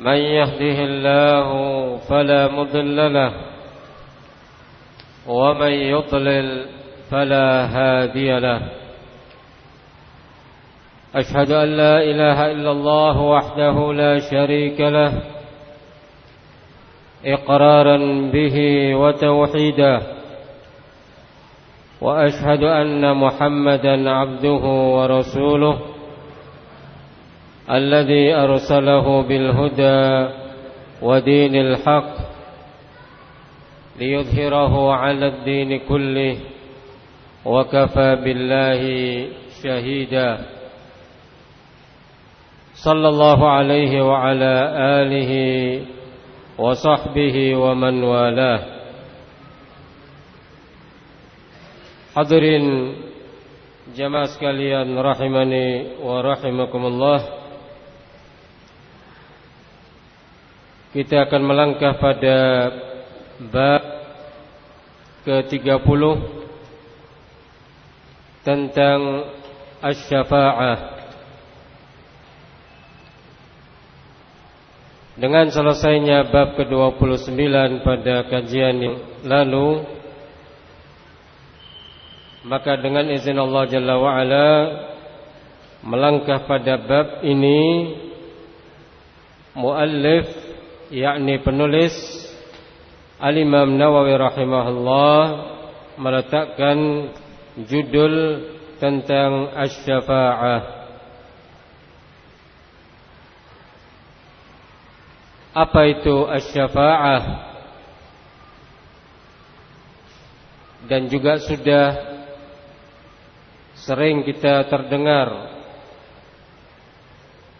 من يهده الله فلا مضل له ومن يضلل فلا هادي له. أشهد أن لا إله إلا الله وحده لا شريك له إقرارا به وتوحيدا وأشهد أن محمدا عبده ورسوله. الذي أرسله بالهدى ودين الحق ليظهره على الدين كله وكفى بالله شهيدا. صلى الله عليه وعلى آله وصحبه ومن والاه. Hadirin jamaah sekalian rahimani wa rahimakumullah. Kita akan melangkah pada bab ke-30 tentang asy-syafa'ah. Dengan selesainya bab ke-29 pada kajian yang lalu maka dengan izin Allah Jalla wa melangkah pada bab ini muallif yakni penulis Al-Imam Nawawi rahimahullah meletakkan judul tentang asy-syafa'ah. Apa itu asy-syafa'ah? Dan juga sudah sering kita terdengar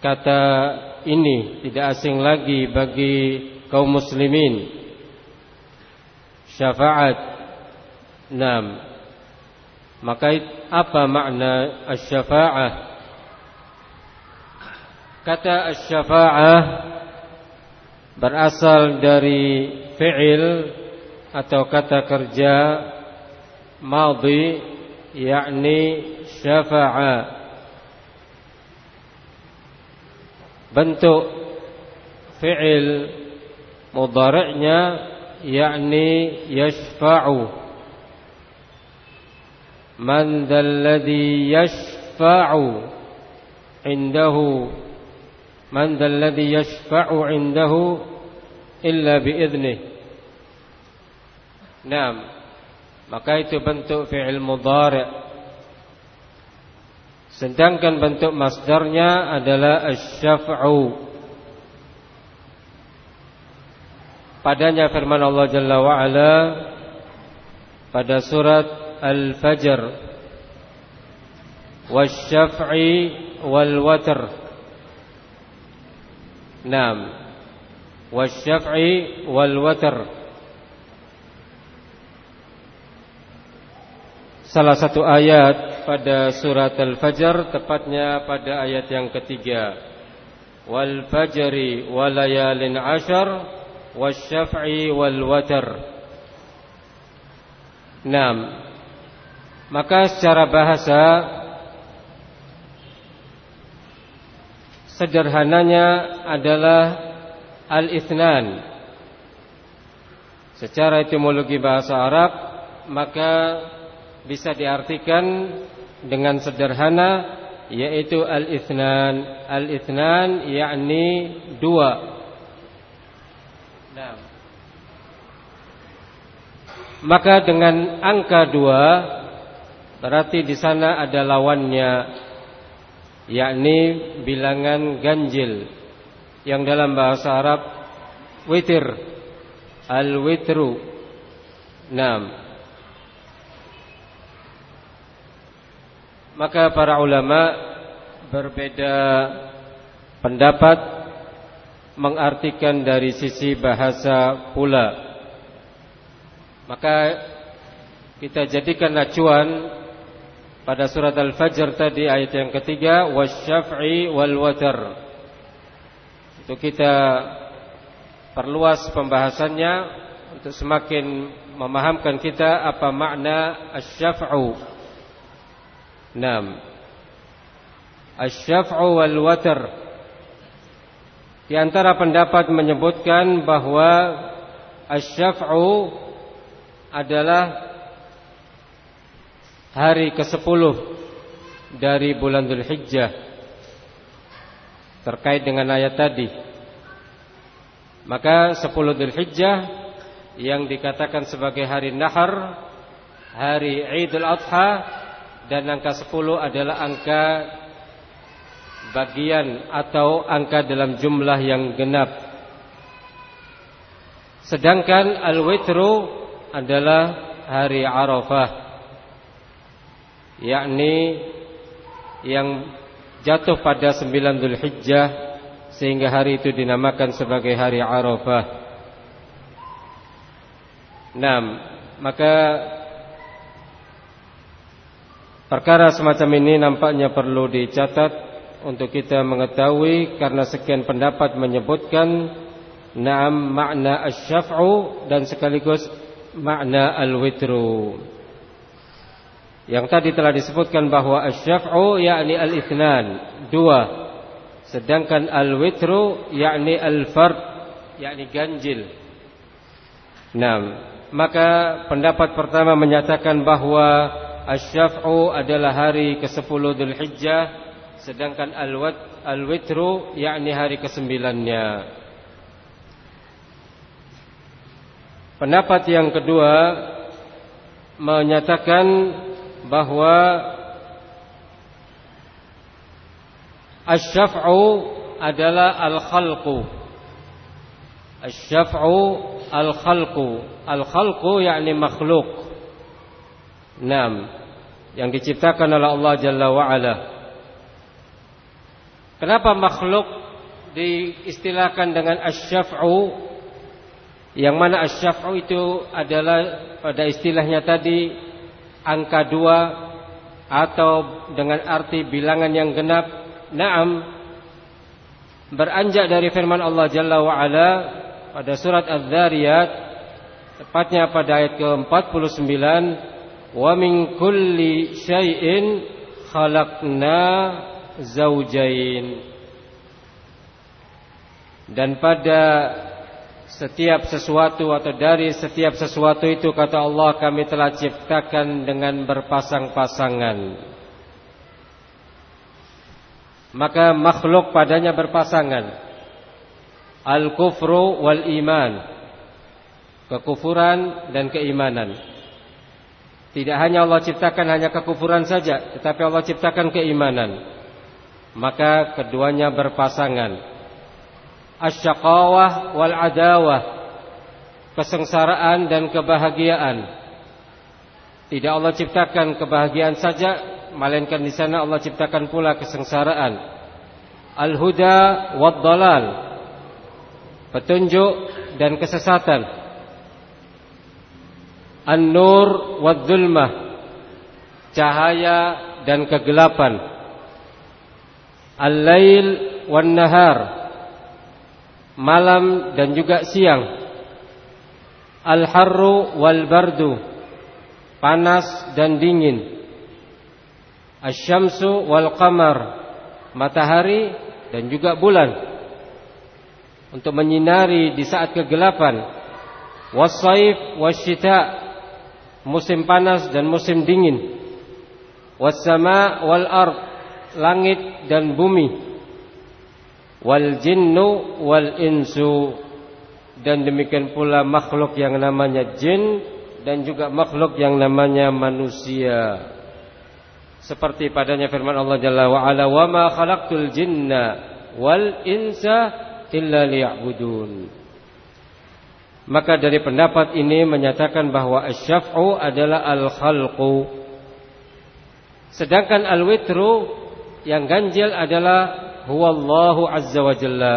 kata ini tidak asing lagi bagi kaum muslimin. Syafaat. Enam maka apa makna asy-syafa'ah? Kata asy-syafa'ah berasal dari fi'il atau kata kerja madhi yakni syafa'a bentuk fi'il mudhari'nya yakni yashfa'u man dzalladzi yashfa'u indahu man dzalladzi yashfa'u indahu illa biiznih Naam maka itu bentuk fi'il mudhari' Sedangkan bentuk masdarnya adalah asy-syaf'u. Padanya firman Allah Jalla wa ala pada surat Al-Fajr. Wasy-syaf'i wal watr. Naam. Wasy-syaf'i wal watr. Salah satu ayat pada surat Al-Fajr tepatnya pada ayat yang ketiga. Wal fajri walayalin ashar wasyaf'i wal watar. Naam. Maka secara bahasa sederhananya adalah al-ithnan. Secara etimologi bahasa Arab maka bisa diartikan dengan sederhana yaitu al-ithnan. Al-ithnan yakni dua. Maka dengan angka dua berarti di sana ada lawannya yakni bilangan ganjil yang dalam bahasa Arab witir al-witru. Nah. Maka para ulama berbeda pendapat mengartikan dari sisi bahasa pula. Maka kita jadikan acuan pada surat Al-Fajr tadi ayat yang ketiga wasyaf'i wal watar. Itu kita perluas pembahasannya untuk semakin memahamkan kita apa makna asy-syaf'u Naam. Asy-syaf'u wal watr. Di antara pendapat menyebutkan bahwa asyaf'u adalah hari ke-10 dari bulan Dzulhijjah terkait dengan ayat tadi. Maka 10 Dzulhijjah yang dikatakan sebagai hari Nahar, hari Idul Adha dan angka 10 adalah angka bagian atau angka dalam jumlah yang genap. Sedangkan al-witru adalah hari Arafah. Yakni yang jatuh pada 9 Dzulhijjah sehingga hari itu dinamakan sebagai hari Arafah. Nah, maka perkara semacam ini nampaknya perlu dicatat untuk kita mengetahui karena sekian pendapat menyebutkan na'am makna asy-syaf'u dan sekaligus makna al-witru. Yang tadi telah disebutkan bahwa asy-syaf'u yakni al-itsnan, dua. Sedangkan al-witru yakni al-fard, yakni ganjil. Nah, maka pendapat pertama menyatakan bahwa asy-syaf'u adalah hari ke-10 Dzulhijjah Sedangkan al-witru yakni hari kesembilannya. Pendapat yang kedua menyatakan bahwa asy-syaf'u adalah al-khalqu. Asy-syaf'u al-khalqu. Al-khalqu yakni makhluk. Naam, yang diciptakan oleh Allah Jalla wa ala. Kenapa makhluk diistilahkan dengan asyaf'u Yang mana asyaf'u itu adalah pada istilahnya tadi angka dua atau dengan arti bilangan yang genap. Naam beranjak dari firman Allah Jalla wa pada surat Az-Zariyat tepatnya pada ayat ke-49 wa min kulli syai'in khalaqna zaujain dan pada setiap sesuatu atau dari setiap sesuatu itu kata Allah kami telah ciptakan dengan berpasang-pasangan. Maka makhluk padanya berpasangan. Al-kufru wal iman kekufuran dan keimanan tidak hanya Allah ciptakan hanya kekufuran saja tetapi Allah ciptakan keimanan. Maka keduanya berpasangan. Asyaqawah wal adawah. Kesengsaraan dan kebahagiaan. Tidak Allah ciptakan kebahagiaan saja melainkan di sana Allah ciptakan pula kesengsaraan. Al-huda dalal petunjuk dan kesesatan an-nur wad zulmah cahaya dan kegelapan. Al-lail wan nahar Malam dan juga siang. Al-harru wal bardu. Panas dan dingin. Asyamsu wal qamar. Matahari dan juga bulan. Untuk menyinari di saat kegelapan. Wasaif wasyita Musim panas dan musim dingin. Wassama wal ard langit dan bumi. Wal jinnu wal insu dan demikian pula makhluk yang namanya jin dan juga makhluk yang namanya manusia. Seperti padanya firman Allah Jalla wa ala wa ma khalaqtul jinna wal insa illa liya'budun maka dari pendapat ini menyatakan bahwa asyaf'u adalah al-khalqu sedangkan al-witru yang ganjil adalah huwallahu azza wa jalla.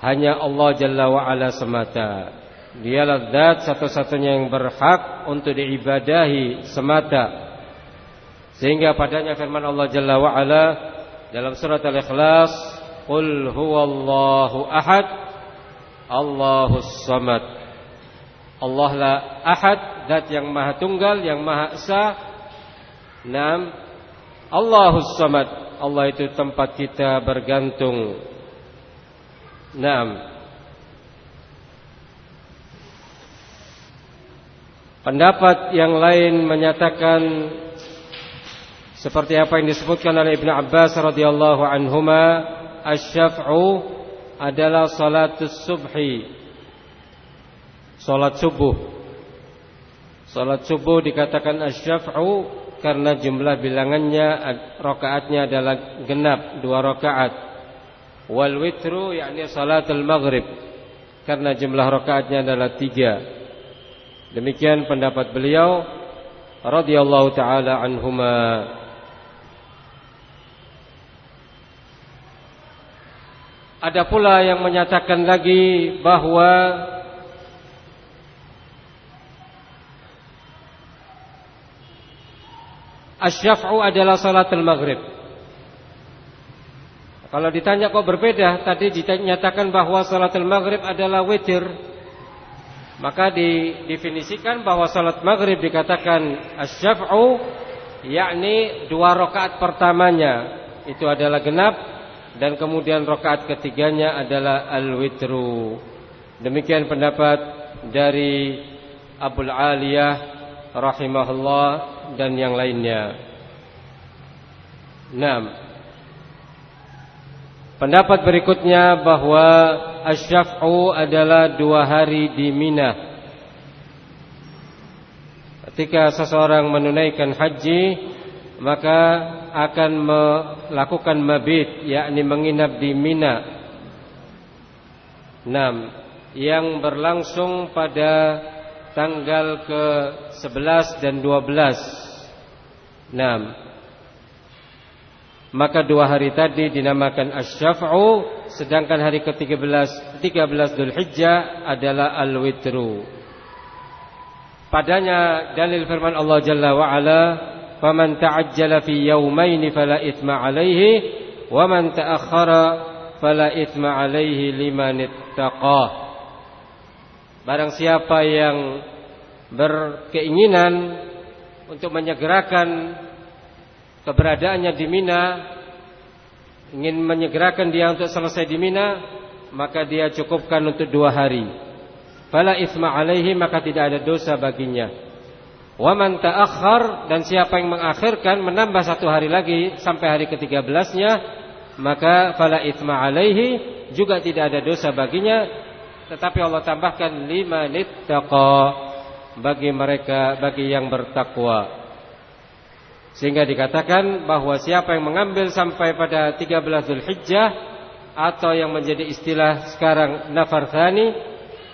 Hanya Allah jalla wa ala semata. Dialah zat satu-satunya yang berhak untuk diibadahi semata. Sehingga padanya firman Allah jalla wa ala dalam surat Al-Ikhlas, "Qul huwallahu ahad, Allahus samad." Allah la ahad, zat yang maha tunggal, yang maha esa. Nam Allahus samad Allah itu tempat kita bergantung Naam. Pendapat yang lain menyatakan seperti apa yang disebutkan oleh Ibnu Abbas radhiyallahu anhuma, asy-syaf'u adalah salatus subhi. Salat subuh. Salat subuh dikatakan asy-syaf'u karena jumlah bilangannya rakaatnya adalah genap dua rakaat. Wal witru yakni salatul maghrib karena jumlah rakaatnya adalah tiga. Demikian pendapat beliau radhiyallahu taala anhuma. Ada pula yang menyatakan lagi bahwa Asyaf'u adalah salatul maghrib. Kalau ditanya kok berbeda Tadi dinyatakan bahwa salatul maghrib adalah witir. Maka didefinisikan bahwa salat maghrib dikatakan asyaf'u yakni dua rakaat pertamanya. Itu adalah genap dan kemudian rakaat ketiganya adalah al-witru. Demikian pendapat dari Abdul Aliyah rahimahullah dan yang lainnya. Naam. Pendapat berikutnya bahwa asyaf'u adalah dua hari di Mina. Ketika seseorang menunaikan haji, maka akan melakukan mabit, yakni menginap di Mina. 6. Yang berlangsung pada tanggal ke-11 dan 12. 6 maka dua hari tadi dinamakan asyaf'u sedangkan hari ke-13 13 Dzulhijjah adalah al-witru. Padanya dalil firman Allah Jalla wa ala, "Faman ta'ajjala fi yawmayn fala itsma 'alaihi wa man ta'akhkhara fala itsma 'alaihi liman ittaqah." Barang siapa yang berkeinginan untuk menyegerakan keberadaannya di Mina ingin menyegerakan dia untuk selesai di Mina maka dia cukupkan untuk dua hari fala isma alaihi maka tidak ada dosa baginya wa man ta'akhkhar dan siapa yang mengakhirkan menambah satu hari lagi sampai hari ke-13-nya maka fala isma alaihi juga tidak ada dosa baginya. Tetapi Allah tambahkan lima nittaqa bagi mereka bagi yang bertakwa. Sehingga dikatakan bahwa siapa yang mengambil sampai pada 13 Zulhijjah atau yang menjadi istilah sekarang nafar thani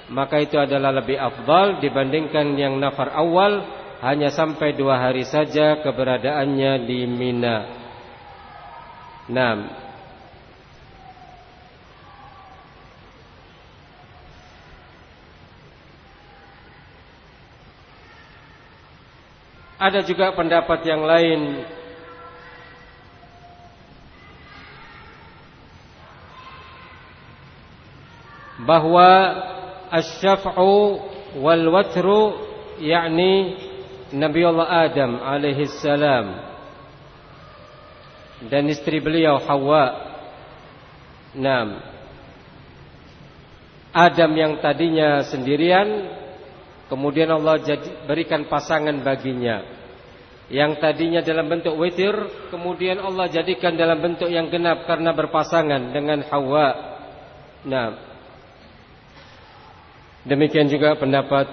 maka itu adalah lebih afdal dibandingkan yang nafar awal hanya sampai dua hari saja keberadaannya di Mina. 6. Ada juga pendapat yang lain bahwa asy-syaf'u wal watru yakni Nabi Allah Adam alaihi salam dan istri beliau Hawa. Nam. Adam yang tadinya sendirian Kemudian Allah berikan pasangan baginya Yang tadinya dalam bentuk witir Kemudian Allah jadikan dalam bentuk yang genap Karena berpasangan dengan Hawa Nah Demikian juga pendapat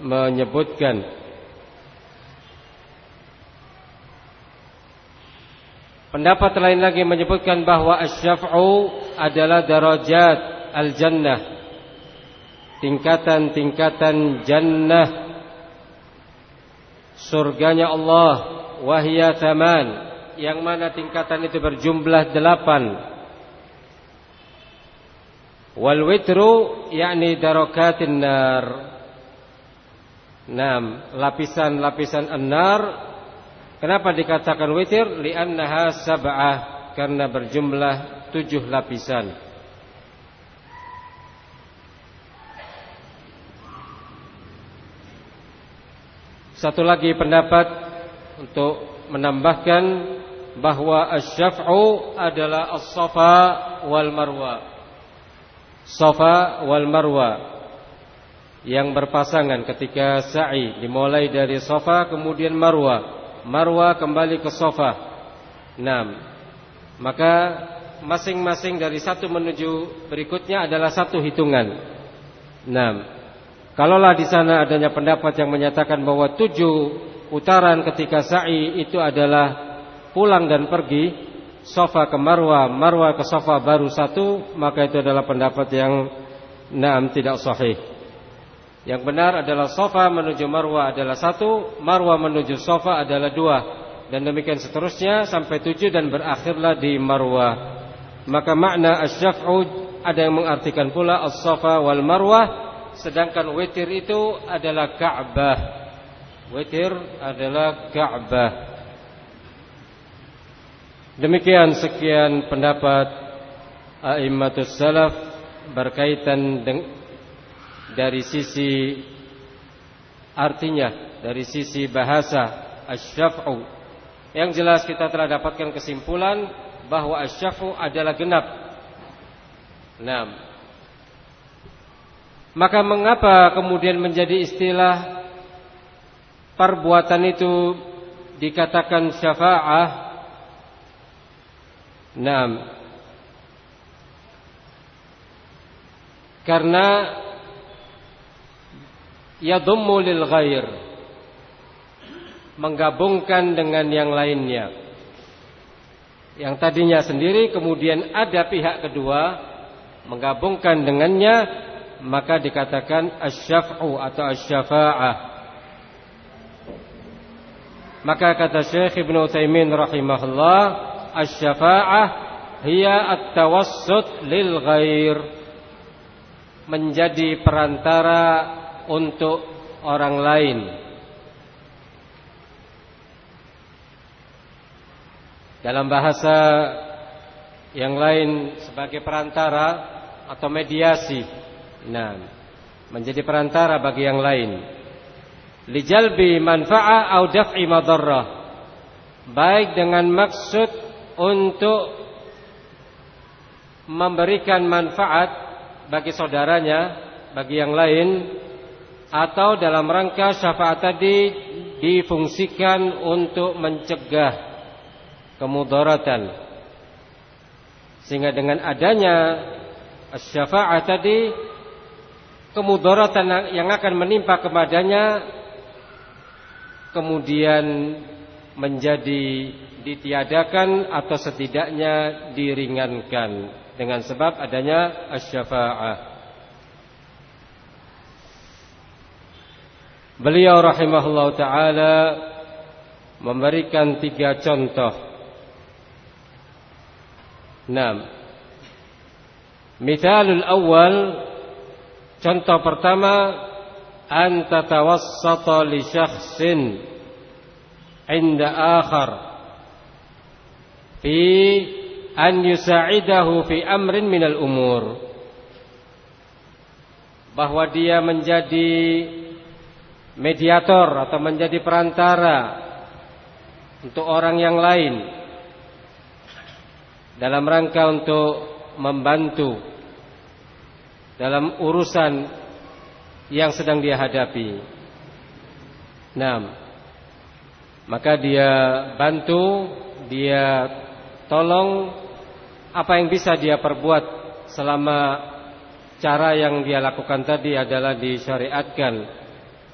menyebutkan Pendapat lain lagi menyebutkan bahawa Asyaf'u adalah darajat al-jannah. Tingkatan-tingkatan jannah. Surganya Allah wahya thaman. Yang mana tingkatan itu berjumlah delapan. Wal witru yakni darakatin nar. Enam lapisan-lapisan an-nar kenapa dikatakan witir? Li'annaha sab'ah karena berjumlah tujuh lapisan. Satu lagi pendapat untuk menambahkan bahwa asy-syaf'u adalah as-safa wal marwa. Safa wal Marwa yang berpasangan ketika sa'i dimulai dari Safa kemudian Marwa, Marwa kembali ke Safa. Enam. Maka masing-masing dari satu menuju berikutnya adalah satu hitungan. Enam. Kalaulah di sana adanya pendapat yang menyatakan bahwa tujuh putaran ketika sa'i itu adalah pulang dan pergi, Safa ke Marwa, Marwa ke Safa baru satu, maka itu adalah pendapat yang enam tidak sahih. Yang benar adalah sofa menuju marwah adalah satu, marwah menuju sofa adalah dua. Dan demikian seterusnya sampai tujuh dan berakhirlah di marwah. Maka makna asyaf'u ada yang mengartikan pula as-safa wal marwah. Sedangkan witir itu adalah Ka'bah. Witir adalah Ka'bah. Demikian sekian pendapat a'immatus salaf berkaitan dengan dari sisi artinya, dari sisi bahasa asyaf'u. Yang jelas kita telah dapatkan kesimpulan bahwa asyaf'u adalah genap. Nah, maka mengapa kemudian menjadi istilah perbuatan itu dikatakan syafa'ah? Nah, karena yadhummu lil ghair. Menggabungkan dengan yang lainnya. Yang tadinya sendiri kemudian ada pihak kedua menggabungkan dengannya maka dikatakan asyaf'u atau asyafa'ah maka kata Syekh Ibn Utsaimin rahimahullah asyafa'ah hiya at-tawassut lil ghair. Menjadi perantara untuk orang lain. Dalam bahasa yang lain sebagai perantara atau mediasi. Nah, menjadi perantara bagi yang lain. Lijalbi manfa'a au daf'i madarrah. Baik dengan maksud untuk memberikan manfaat bagi saudaranya, bagi yang lain atau dalam rangka syafaat tadi difungsikan untuk mencegah kemudaratan. Sehingga dengan adanya syafaat tadi kemudaratan yang akan menimpa kepadanya kemudian menjadi ditiadakan atau setidaknya diringankan dengan sebab adanya asy-syafa'ah Beliau rahimahullah taala memberikan tiga contoh. Enam. Mithalul awal contoh pertama an tatawassata li syakhsin inda akhar fi an yusa'idahu fi amrin minal umur bahwa dia menjadi mediator atau menjadi perantara untuk orang yang lain dalam rangka untuk membantu dalam urusan yang sedang dia hadapi. Nah, maka dia bantu, dia tolong apa yang bisa dia perbuat selama cara yang dia lakukan tadi adalah disyariatkan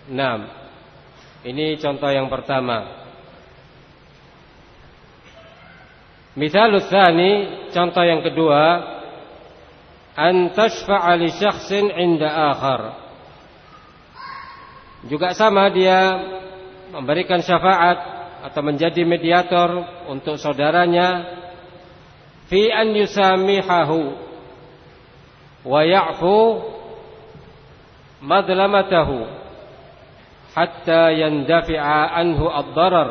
Nah, ini contoh yang pertama. Misalul tsani, contoh yang kedua, an tashfa'a li syakhsin 'inda akhar. Juga sama dia memberikan syafaat atau menjadi mediator untuk saudaranya fi an yusamihahu wa ya'fu madlamatahu hatta yandafi'a anhu ad-darar.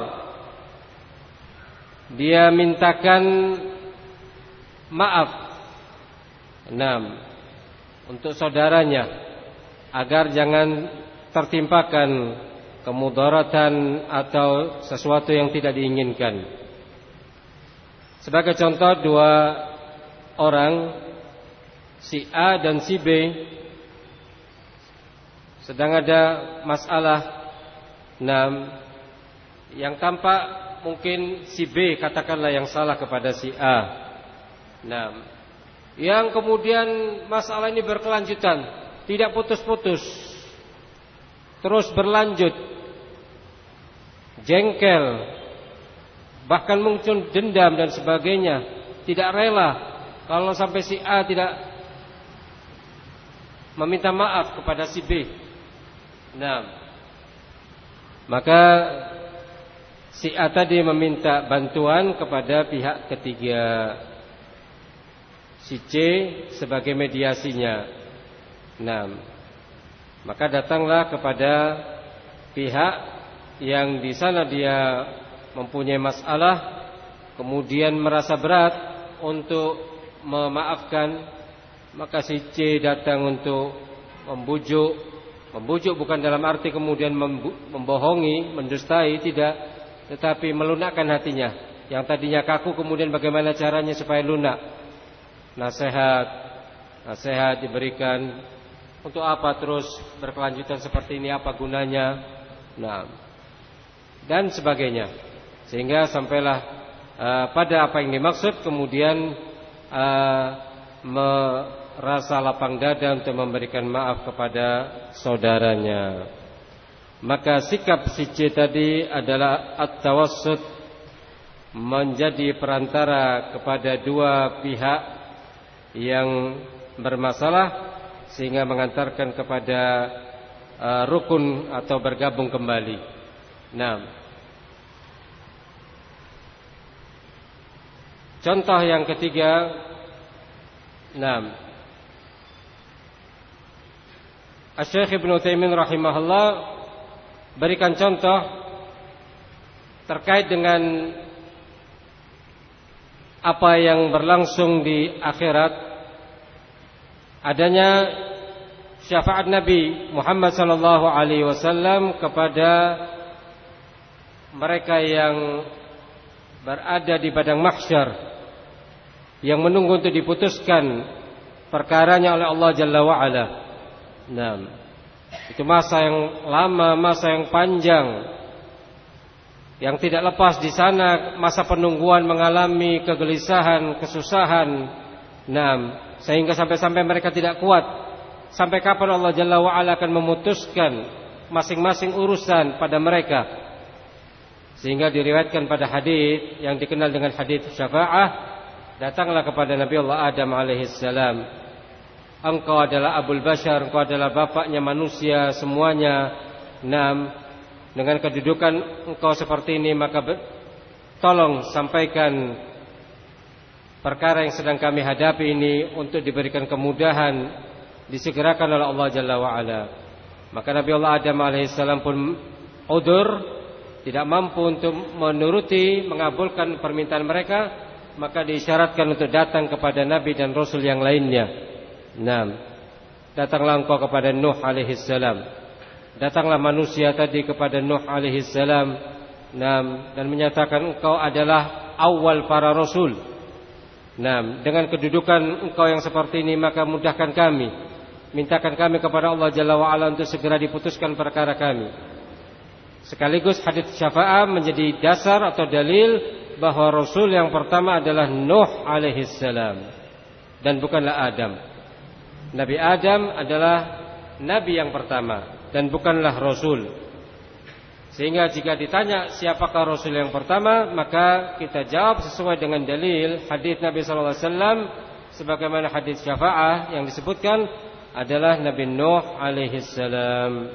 Dia mintakan maaf. Enam untuk saudaranya agar jangan tertimpakan kemudaratan atau sesuatu yang tidak diinginkan. Sebagai contoh dua orang si A dan si B sedang ada masalah enam yang tampak mungkin si B katakanlah yang salah kepada si A. Nah, yang kemudian masalah ini berkelanjutan, tidak putus-putus. Terus berlanjut. Jengkel. Bahkan muncul dendam dan sebagainya. Tidak rela kalau sampai si A tidak meminta maaf kepada si B. Nah, maka si A tadi meminta bantuan kepada pihak ketiga. Si C sebagai mediasinya. Nah, maka datanglah kepada pihak yang di sana dia mempunyai masalah, kemudian merasa berat untuk memaafkan, maka si C datang untuk membujuk Membujuk bukan dalam arti kemudian membohongi, mendustai, tidak, tetapi melunakkan hatinya. Yang tadinya kaku kemudian bagaimana caranya supaya lunak. Nasihat, nasihat diberikan untuk apa terus berkelanjutan seperti ini apa gunanya? Nah, dan sebagainya. Sehingga sampailah uh, pada apa yang dimaksud kemudian uh, me rasa lapang dada untuk memberikan maaf kepada saudaranya. Maka sikap si C tadi adalah at-tawassut menjadi perantara kepada dua pihak yang bermasalah sehingga mengantarkan kepada uh, rukun atau bergabung kembali. Nah, contoh yang ketiga, nah Syekh Ibn Taimin rahimahullah berikan contoh terkait dengan apa yang berlangsung di akhirat adanya syafaat Nabi Muhammad sallallahu alaihi wasallam kepada mereka yang berada di padang mahsyar yang menunggu untuk diputuskan perkaranya oleh Allah Jalla wa ala. Nah, itu masa yang lama, masa yang panjang. Yang tidak lepas di sana masa penungguan mengalami kegelisahan, kesusahan. Nah, sehingga sampai-sampai mereka tidak kuat. Sampai kapan Allah Jalla wa akan memutuskan masing-masing urusan pada mereka. Sehingga diriwayatkan pada hadis yang dikenal dengan hadis syafaah, datanglah kepada Nabi Allah Adam alaihissalam engkau adalah Abul Bashar, engkau adalah bapaknya manusia semuanya. Enam, dengan kedudukan engkau seperti ini maka tolong sampaikan perkara yang sedang kami hadapi ini untuk diberikan kemudahan disegerakan oleh Allah Jalla. Maka Nabi Allah Adam alaihissalam pun udur tidak mampu untuk menuruti mengabulkan permintaan mereka maka diisyaratkan untuk datang kepada nabi dan rasul yang lainnya Naam. Datanglah engkau kepada Nuh alaihi salam. Datanglah manusia tadi kepada Nuh alaihi salam. Naam dan menyatakan engkau adalah awal para rasul. Naam, dengan kedudukan engkau yang seperti ini maka mudahkan kami. Mintakan kami kepada Allah Jalla wa ala untuk segera diputuskan perkara kami. Sekaligus hadits syafaat menjadi dasar atau dalil bahwa rasul yang pertama adalah Nuh alaihi salam dan bukanlah Adam. Nabi Adam adalah nabi yang pertama dan bukanlah rasul. Sehingga jika ditanya siapakah rasul yang pertama, maka kita jawab sesuai dengan dalil hadis Nabi sallallahu alaihi wasallam sebagaimana hadis syafaah yang disebutkan adalah Nabi Nuh alaihi salam.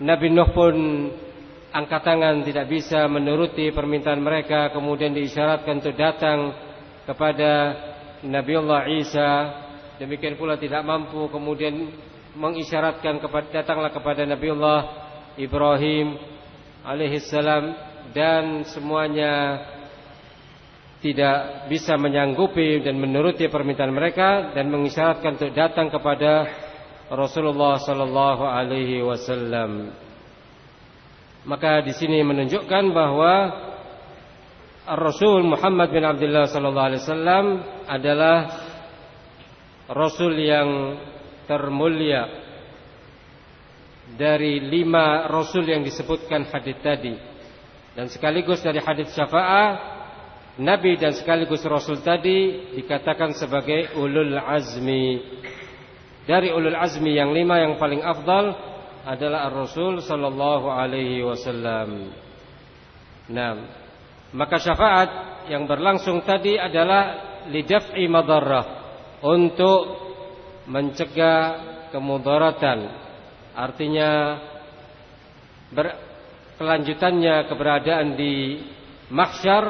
Nabi Nuh pun angkat tangan tidak bisa menuruti permintaan mereka kemudian diisyaratkan untuk datang kepada Nabi Allah Isa Demikian pula tidak mampu kemudian mengisyaratkan kepada datanglah kepada Nabiullah Ibrahim alaihissalam dan semuanya tidak bisa menyanggupi dan menuruti permintaan mereka dan mengisyaratkan untuk datang kepada Rasulullah sallallahu alaihi wasallam. Maka di sini menunjukkan bahwa Rasul Muhammad bin Abdullah sallallahu alaihi wasallam adalah Rasul yang termulia dari lima Rasul yang disebutkan hadis tadi. Dan sekaligus dari hadis syafaat Nabi dan sekaligus Rasul tadi dikatakan sebagai ulul azmi. Dari ulul azmi yang lima yang paling afdal adalah Ar-Rasul sallallahu alaihi wasallam. Nah, maka syafaat yang berlangsung tadi adalah lidaf'i madarrah untuk mencegah kemudaratan. Artinya berkelanjutannya keberadaan di mahsyar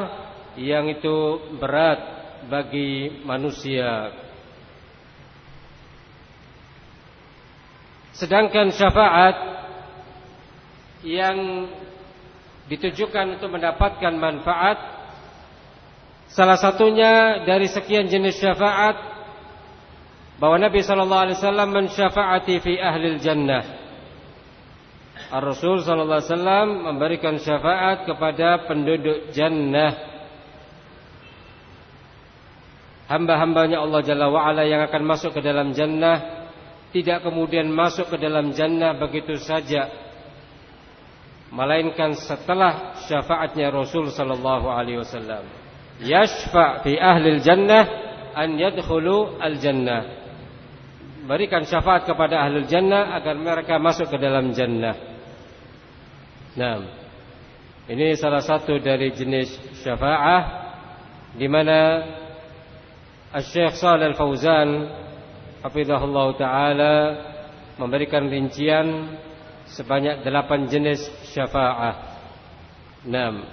yang itu berat bagi manusia. Sedangkan syafaat yang ditujukan untuk mendapatkan manfaat salah satunya dari sekian jenis syafaat bahwa Nabi sallallahu alaihi wasallam mensyafaati fi ahli jannah Ar-Rasul sallallahu alaihi wasallam memberikan syafaat kepada penduduk jannah hamba-hambanya Allah Jalla wa'ala yang akan masuk ke dalam jannah tidak kemudian masuk ke dalam jannah begitu saja melainkan setelah syafaatnya Rasul sallallahu alaihi wasallam. Yashfa fi ahli jannah an yadkhulu al jannah. Berikan syafaat kepada ahli jannah agar mereka masuk ke dalam jannah. Nah, ini salah satu dari jenis syafaat di mana Syekh Shalal Al-Fauzan hafizahullah taala memberikan rincian sebanyak delapan jenis syafaat. Enam.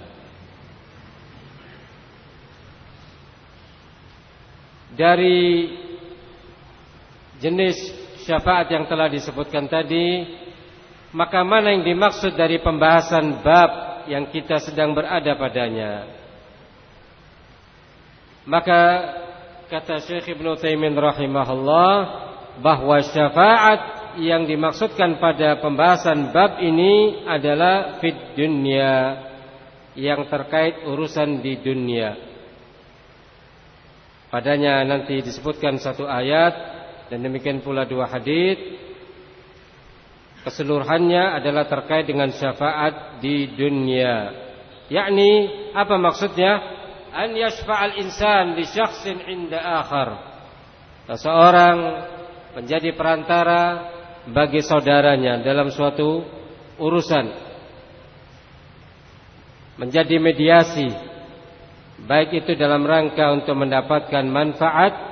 Dari jenis syafaat yang telah disebutkan tadi, maka mana yang dimaksud dari pembahasan bab yang kita sedang berada padanya? Maka kata Syekh Ibn Taimin rahimahullah bahwa syafaat yang dimaksudkan pada pembahasan bab ini adalah fit dunia yang terkait urusan di dunia. Padanya nanti disebutkan satu ayat dan demikian pula dua hadis. Keseluruhannya adalah terkait dengan syafaat di dunia. Yakni apa maksudnya? An yashfa'al insan li syakhsin inda akhar. Seseorang menjadi perantara bagi saudaranya dalam suatu urusan menjadi mediasi baik itu dalam rangka untuk mendapatkan manfaat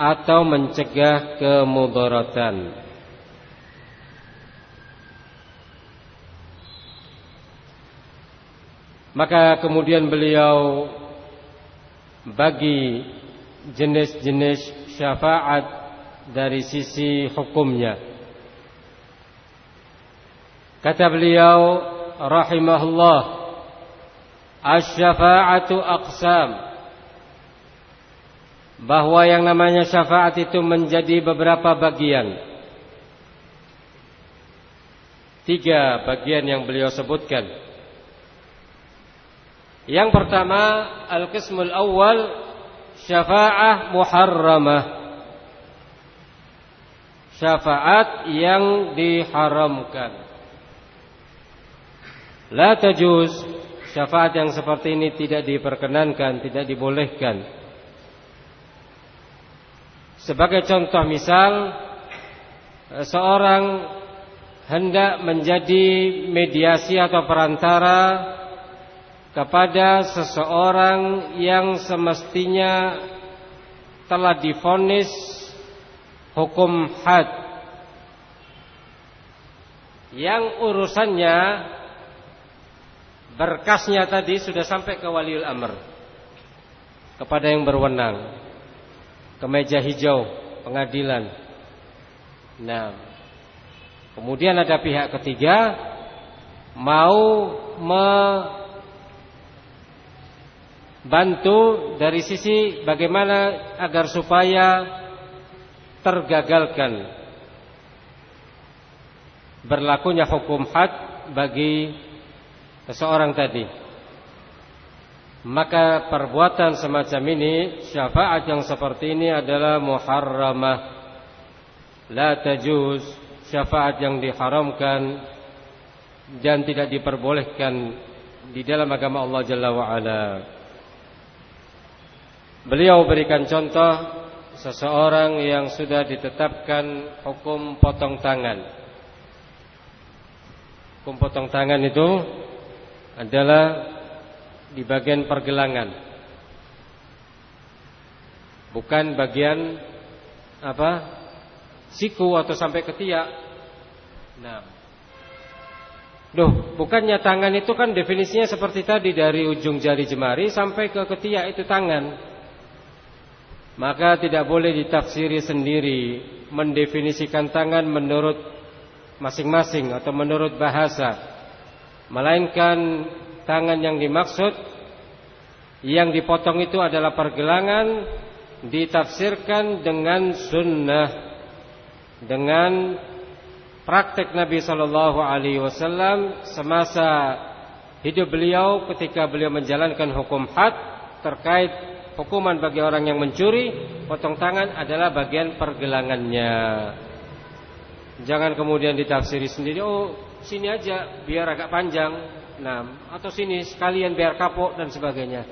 atau mencegah kemudaratan. Maka kemudian beliau bagi jenis-jenis syafaat dari sisi hukumnya. Kata beliau rahimahullah Asy-syafa'atu aqsam Bahwa yang namanya syafaat itu menjadi beberapa bagian. Tiga bagian yang beliau sebutkan. Yang pertama Al-Qismul Awal Syafa'ah Muharramah. Syafaat yang diharamkan. La tajuz syafaat yang seperti ini tidak diperkenankan, tidak dibolehkan. Sebagai contoh misal seorang hendak menjadi mediasi atau perantara kepada seseorang yang semestinya telah difonis hukum had. Yang urusannya berkasnya tadi sudah sampai ke waliul amr kepada yang berwenang ke meja hijau pengadilan nah kemudian ada pihak ketiga mau membantu dari sisi bagaimana agar supaya tergagalkan berlakunya hukum had bagi seseorang tadi. Maka perbuatan semacam ini syafaat yang seperti ini adalah muharramah la tajuz syafaat yang diharamkan dan tidak diperbolehkan di dalam agama Allah Jalla wa ala. Beliau berikan contoh seseorang yang sudah ditetapkan hukum potong tangan. Hukum potong tangan itu adalah di bagian pergelangan. Bukan bagian apa? siku atau sampai ketiak. Nah. Duh, bukannya tangan itu kan definisinya seperti tadi dari ujung jari jemari sampai ke ketiak itu tangan. Maka tidak boleh ditafsiri sendiri mendefinisikan tangan menurut masing-masing atau menurut bahasa. Melainkan tangan yang dimaksud yang dipotong itu adalah pergelangan ditafsirkan dengan sunnah dengan praktek Nabi Shallallahu Alaihi Wasallam semasa hidup beliau ketika beliau menjalankan hukum had terkait hukuman bagi orang yang mencuri potong tangan adalah bagian pergelangannya. Jangan kemudian ditafsiri sendiri oh sini aja biar agak panjang Nah, atau sini sekalian biar kapok dan sebagainya.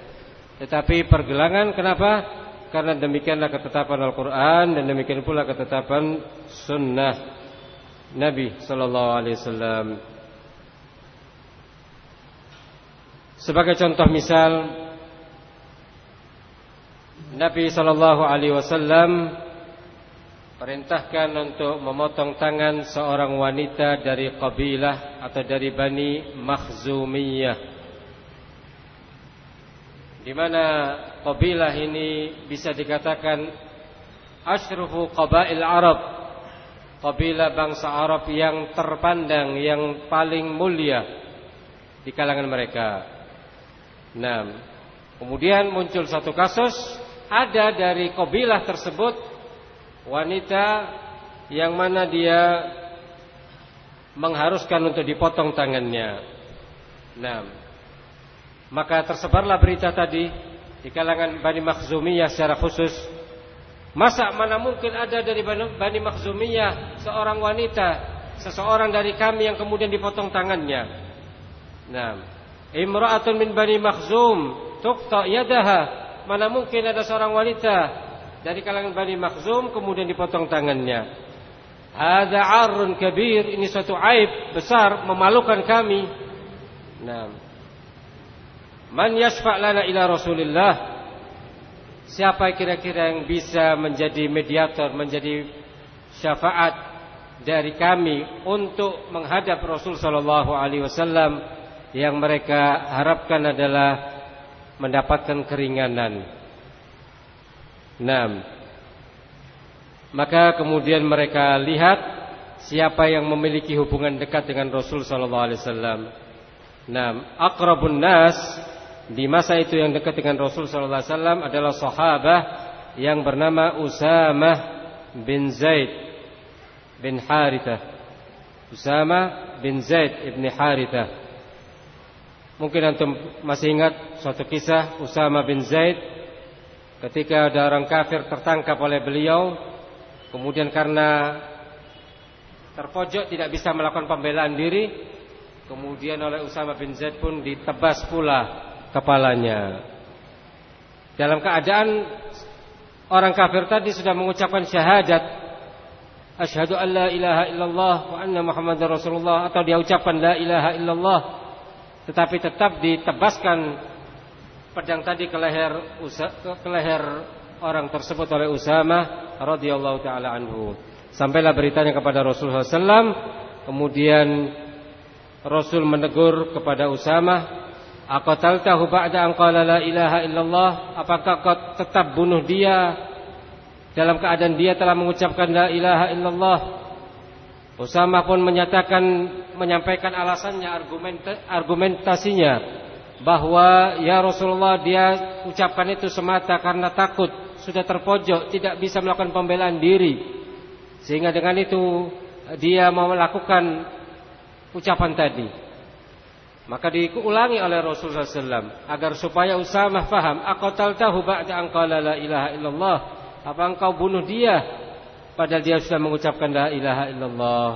Tetapi pergelangan kenapa? Karena demikianlah ketetapan Al-Qur'an dan demikian pula ketetapan sunnah Nabi sallallahu alaihi wasallam. Sebagai contoh misal Nabi sallallahu alaihi wasallam perintahkan untuk memotong tangan seorang wanita dari kabilah atau dari Bani Makhzumiyah. Di mana kabilah ini bisa dikatakan asyrufu qabail Arab kabilah bangsa Arab yang terpandang yang paling mulia di kalangan mereka. Nah kemudian muncul satu kasus ada dari kabilah tersebut wanita yang mana dia mengharuskan untuk dipotong tangannya. Nah, maka tersebarlah berita tadi di kalangan Bani Makhzumiyah secara khusus. Masa mana mungkin ada dari Bani Makhzumiyah seorang wanita, seseorang dari kami yang kemudian dipotong tangannya. Nah, imra'atun min Bani Makhzum tuqta yadaha. Mana mungkin ada seorang wanita dari kalangan Bani Makhzum kemudian dipotong tangannya. Ada arun kabir, ini suatu aib besar memalukan kami. Nah. Man yashfa' lana ila Rasulillah? Siapa kira-kira yang bisa menjadi mediator, menjadi syafaat dari kami untuk menghadap Rasul sallallahu alaihi wasallam yang mereka harapkan adalah mendapatkan keringanan. Nah, maka kemudian mereka lihat siapa yang memiliki hubungan dekat dengan Rasul sallallahu alaihi wasallam. Nah, akrabun nas di masa itu yang dekat dengan Rasul sallallahu alaihi wasallam adalah sahabat yang bernama Usamah bin Zaid bin Harithah. Usamah bin Zaid ibn Harithah. Mungkin antum masih ingat suatu kisah Usamah bin Zaid Ketika ada orang kafir tertangkap oleh beliau Kemudian karena Terpojok tidak bisa melakukan pembelaan diri Kemudian oleh Usama bin Zaid pun ditebas pula kepalanya. Dalam keadaan Orang kafir tadi sudah mengucapkan syahadat Asyhadu an la ilaha illallah Wa anna muhammad rasulullah Atau dia ucapkan la ilaha illallah Tetapi tetap ditebaskan pedang tadi ke leher ke leher orang tersebut oleh Usama radhiyallahu taala anhu. Sampailah beritanya kepada Rasulullah SAW. Kemudian Rasul menegur kepada Usama, "Aqataltahu ba'da an qala la ilaha illallah?" Apakah kau tetap bunuh dia dalam keadaan dia telah mengucapkan la ilaha illallah? Usama pun menyatakan menyampaikan alasannya argumentasinya bahwa ya Rasulullah dia ucapkan itu semata karena takut sudah terpojok tidak bisa melakukan pembelaan diri sehingga dengan itu dia mau melakukan ucapan tadi Maka diulangi oleh Rasulullah SAW agar supaya Usamah faham. tahu ba'da qala la ilaha illallah. Apa engkau bunuh dia padahal dia sudah mengucapkan la ilaha illallah.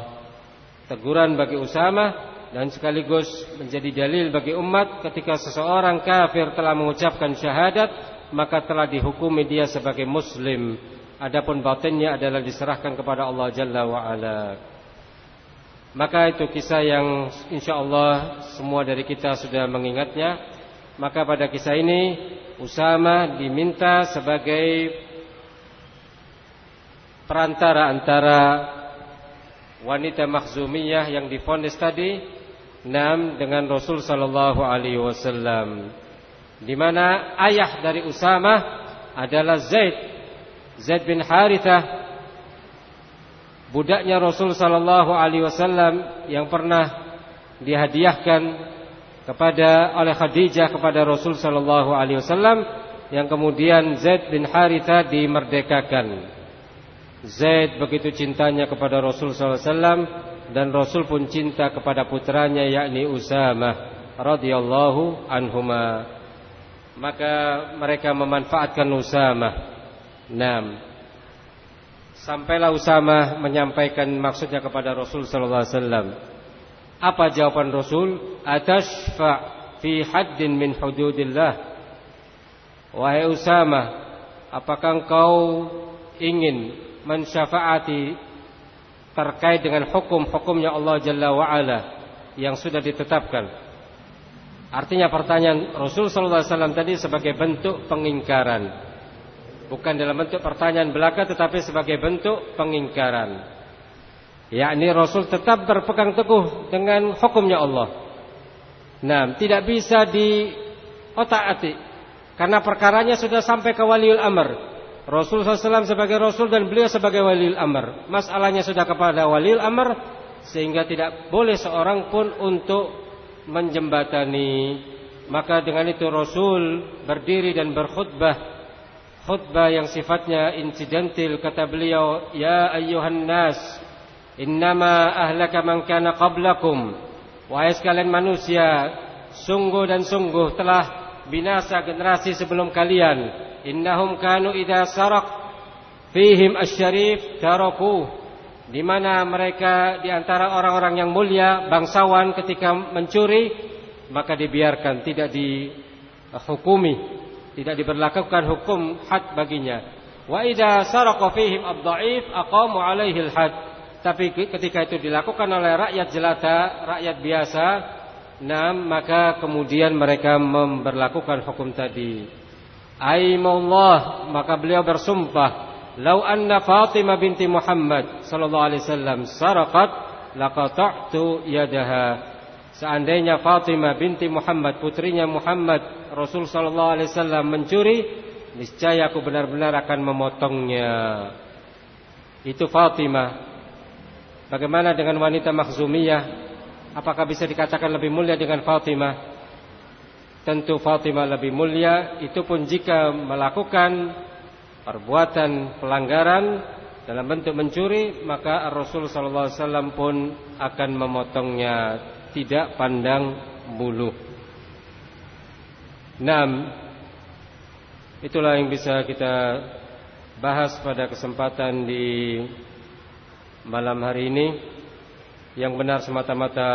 Teguran bagi Usamah dan sekaligus menjadi dalil bagi umat ketika seseorang kafir telah mengucapkan syahadat maka telah dihukumi dia sebagai muslim. Adapun batinnya adalah diserahkan kepada Allah Jalla wa ala. Maka itu kisah yang insya Allah semua dari kita sudah mengingatnya. Maka pada kisah ini Usama diminta sebagai perantara antara wanita makhzumiyah yang difonis tadi enam dengan Rasul sallallahu alaihi wasallam. Di mana ayah dari Usama adalah Zaid Zaid bin Harithah budaknya Rasul sallallahu alaihi wasallam yang pernah dihadiahkan kepada oleh Khadijah kepada Rasul sallallahu alaihi wasallam yang kemudian Zaid bin Haritha dimerdekakan. Zaid begitu cintanya kepada Rasul sallallahu alaihi wasallam dan Rasul pun cinta kepada putranya yakni Usamah radhiyallahu anhuma. Maka mereka memanfaatkan Usamah. Naam Sampailah Usama menyampaikan maksudnya kepada Rasul sallallahu alaihi wasallam. Apa jawaban Rasul? Atashfa fi haddin min hududillah. Wahai Usama, apakah engkau ingin mensyafaati terkait dengan hukum-hukumnya Allah Jalla wa ala yang sudah ditetapkan? Artinya pertanyaan Rasul sallallahu alaihi wasallam tadi sebagai bentuk pengingkaran bukan dalam bentuk pertanyaan belaka tetapi sebagai bentuk pengingkaran. Yakni Rasul tetap berpegang teguh dengan hukumnya Allah. Nah, tidak bisa di otak-atik karena perkaranya sudah sampai ke waliul amr. Rasul SAW sebagai Rasul dan beliau sebagai waliul amr. Masalahnya sudah kepada waliul amr sehingga tidak boleh seorang pun untuk menjembatani. Maka dengan itu Rasul berdiri dan berkhutbah khutbah yang sifatnya insidental kata beliau ya ayyuhan nas innama ahlaka man kana qablakum wahai sekalian manusia sungguh dan sungguh telah binasa generasi sebelum kalian innahum kanu idza saraq fihim asy-syarif taraku di mana mereka di antara orang-orang yang mulia bangsawan ketika mencuri maka dibiarkan tidak dihukumi tidak diberlakukan hukum had baginya. Wa idza saraqa fihim ad-dha'if aqamu 'alaihi al-had. Tapi ketika itu dilakukan oleh rakyat jelata, rakyat biasa, nah maka kemudian mereka memberlakukan hukum tadi. Aimullah, maka beliau bersumpah, "Lau anna Fatimah binti Muhammad sallallahu alaihi wasallam saraqat laqata'tu yadaha." Seandainya Fatimah binti Muhammad putrinya Muhammad Rasul sallallahu alaihi wasallam mencuri, niscaya aku benar-benar akan memotongnya. Itu Fatimah. Bagaimana dengan wanita Makhzumiyah? Apakah bisa dikatakan lebih mulia dengan Fatimah? Tentu Fatimah lebih mulia itu pun jika melakukan perbuatan pelanggaran dalam bentuk mencuri maka Rasul wasallam pun akan memotongnya tidak pandang bulu. Enam, itulah yang bisa kita bahas pada kesempatan di malam hari ini. Yang benar semata-mata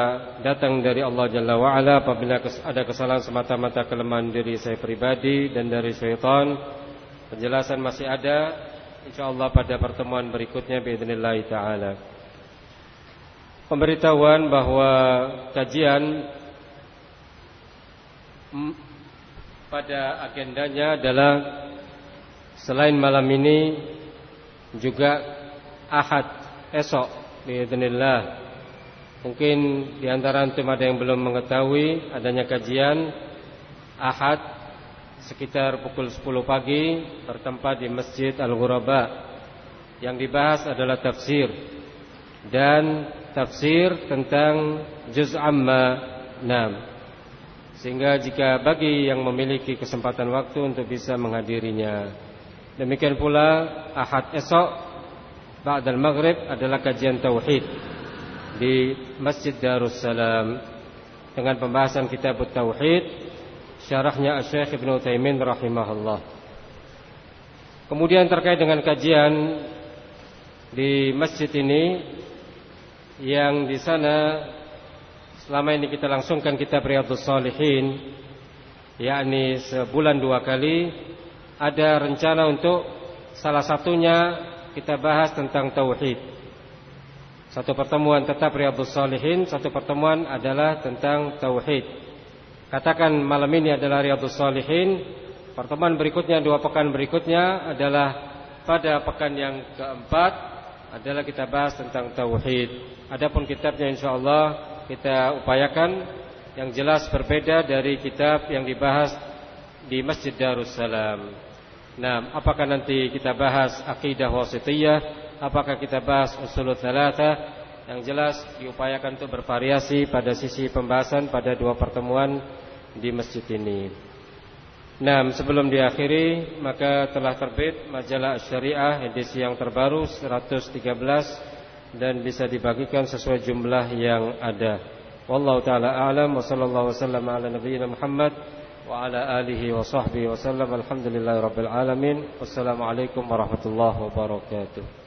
datang dari Allah Jalla wa'ala. Apabila ada kesalahan semata-mata kelemahan diri saya pribadi dan dari syaitan Penjelasan masih ada. InsyaAllah pada pertemuan berikutnya Biidnillahi ta'ala. Pemberitahuan bahwa kajian pada agendanya adalah selain malam ini juga Ahad esok biidznillah. Mungkin di antara antum ada yang belum mengetahui adanya kajian Ahad sekitar pukul 10 pagi bertempat di Masjid Al-Ghuraba. Yang dibahas adalah tafsir dan tafsir tentang juz amma 6 sehingga jika bagi yang memiliki kesempatan waktu untuk bisa menghadirinya. Demikian pula ahad esok ba'dal maghrib adalah kajian tauhid di Masjid Darussalam dengan pembahasan kitab Tauhid syarahnya Syekh Ibnu Taimin rahimahullah. Kemudian terkait dengan kajian di masjid ini yang di sana selama ini kita langsungkan kitab Riyadhus Shalihin yakni sebulan dua kali ada rencana untuk salah satunya kita bahas tentang tauhid. Satu pertemuan tetap Riyadhus Shalihin, satu pertemuan adalah tentang tauhid. Katakan malam ini adalah Riyadhus Shalihin, pertemuan berikutnya dua pekan berikutnya adalah pada pekan yang keempat adalah kita bahas tentang tauhid. Adapun kitabnya insyaallah kita upayakan yang jelas berbeda dari kitab yang dibahas di Masjid Darussalam. Nah, apakah nanti kita bahas akidah wasitiyah, apakah kita bahas usul thalata yang jelas diupayakan untuk bervariasi pada sisi pembahasan pada dua pertemuan di masjid ini. Nah, sebelum diakhiri, maka telah terbit majalah syariah edisi yang terbaru 113 dan bisa dibagikan sesuai jumlah yang ada. Wallahu taala alam wa sallallahu wasallam ala nabiyina Muhammad wa ala alihi wa sahbihi wasallam alhamdulillahi rabbil alamin. Wassalamualaikum warahmatullahi wabarakatuh.